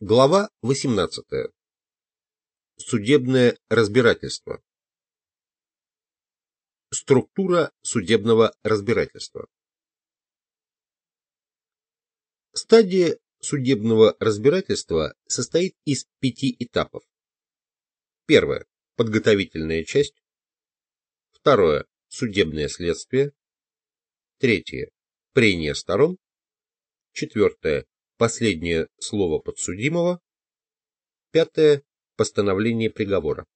Глава 18. Судебное разбирательство. Структура судебного разбирательства. Стадия судебного разбирательства состоит из пяти этапов. Первое. Подготовительная часть. Второе. Судебное следствие. Третье. Прения сторон. Четвертое Последнее слово подсудимого. Пятое. Постановление приговора.